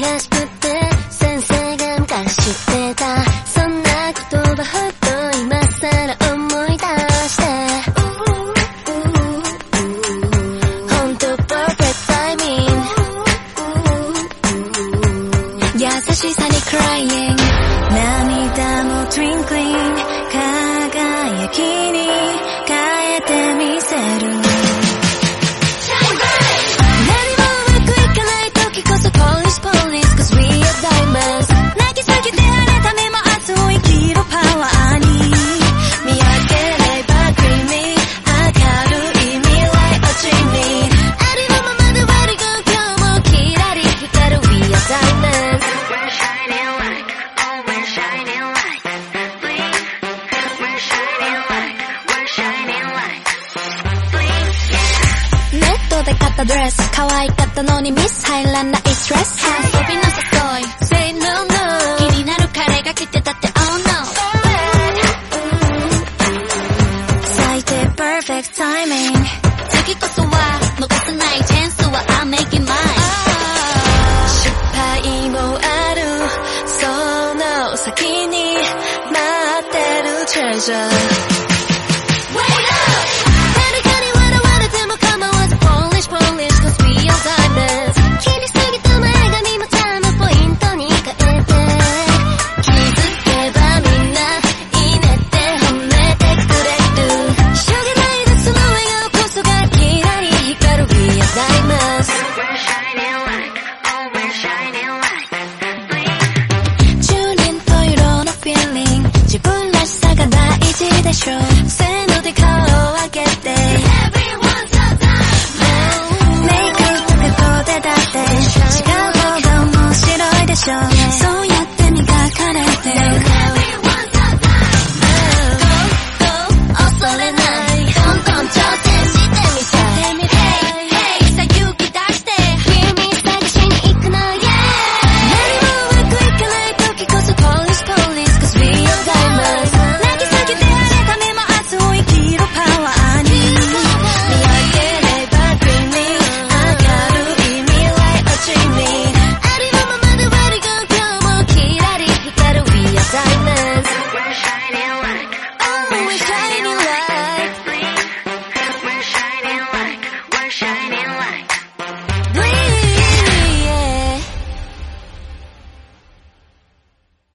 らしくて先生が昔知ってた。そんな言葉ふっと今更思い出して。本当と perfect timing 優しさに crying 涙も twinkling 輝きにトで買ったドレス可愛かったのにミス入らないストレス。の誘い。Say no no 気になる彼が来てたって Oh no 最低 perfect timing 次こそは残さないチャンスは I'm making mine 失敗もあるその先に待ってる treasure show.